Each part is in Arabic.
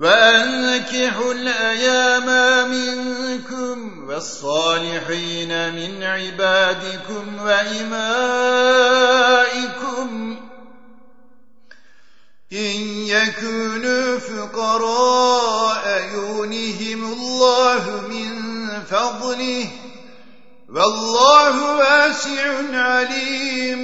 وأنكحوا الأيام منكم والصالحين من عبادكم وإمائكم إن يكونوا فقراء يونهم الله من فضله والله واسع عليم.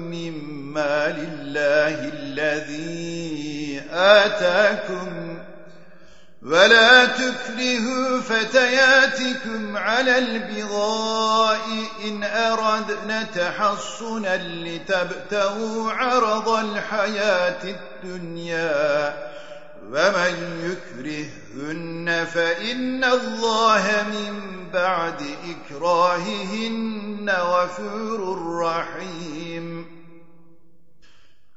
مما لله الذي آتاكم ولا تكرهوا فتياتكم على البغاء إن أردنا تحصنا لتبتغوا عرض الحياة الدنيا ومن يكرهن فإن الله من بعد إكراههن غفور رحيم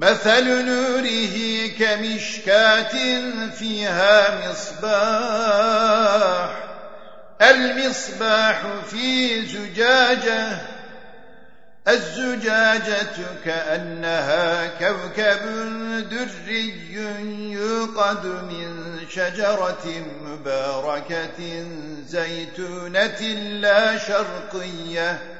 مثل نوره كمشكاة فيها مصباح المصباح في زجاجة الزجاجة كأنها كوكب دري يوقد من شجرة مباركة زيتونة لا شرقية.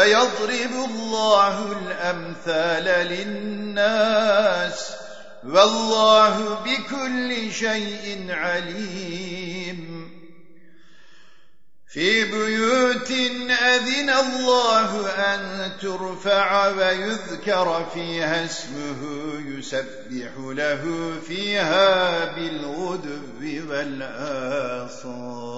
ويضرب الله الأمثال للناس والله بكل شيء عليم. في بيوت أذن الله أن ترفع ويذكر فيها اسمه يسبح له فيها بالغدو والآصال.